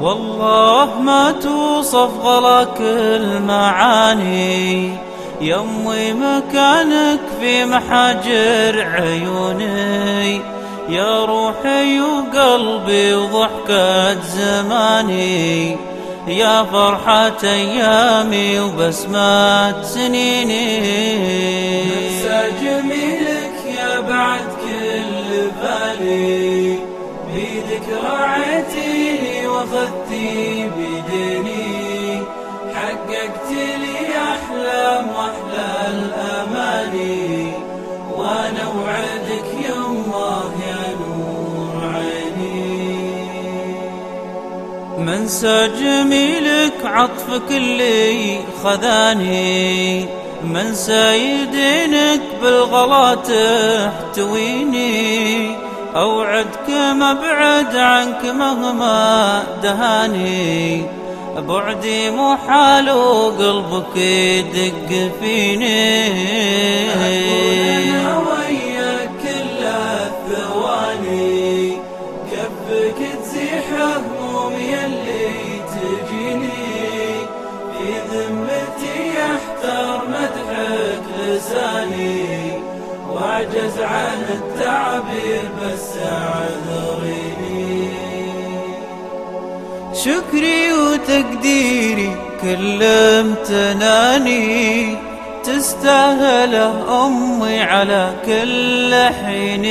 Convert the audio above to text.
والله ما توصف غلاك المعاني. يمي مكانك في محاجر عيوني. يا روحي وقلبي وضحكة زماني. يا فرحة أيامي وبسمات سنيني. نسى جميلك يا بعد كل بالي بيدك رعيتيني وأخذتي بيديني حققت لي أحلام وأحلى الأماني وأنا وعدك يمه يا نور عيني. منسى جميلك عطفك اللي خذاني. منسى يدينك بالغلا تحتويني. أوعدك ما بعد عنك مهما دهاني. بعدي محال وقلبك يدق فيني. أنا وياك كل الثواني. كفك تزيح هموم يلي تجيني. واعجز عن التعبير بس اعذريني شكري وتقديري كل امتناني تستاهل أمي على كل حين